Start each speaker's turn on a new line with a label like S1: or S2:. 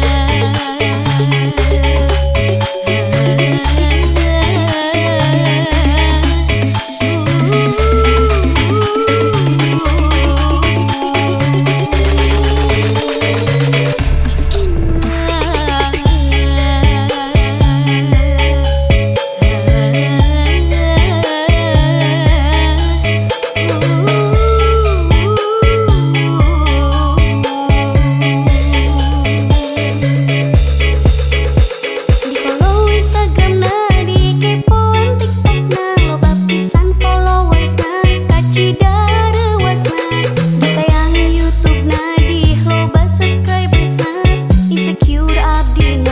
S1: yeah. mengabdi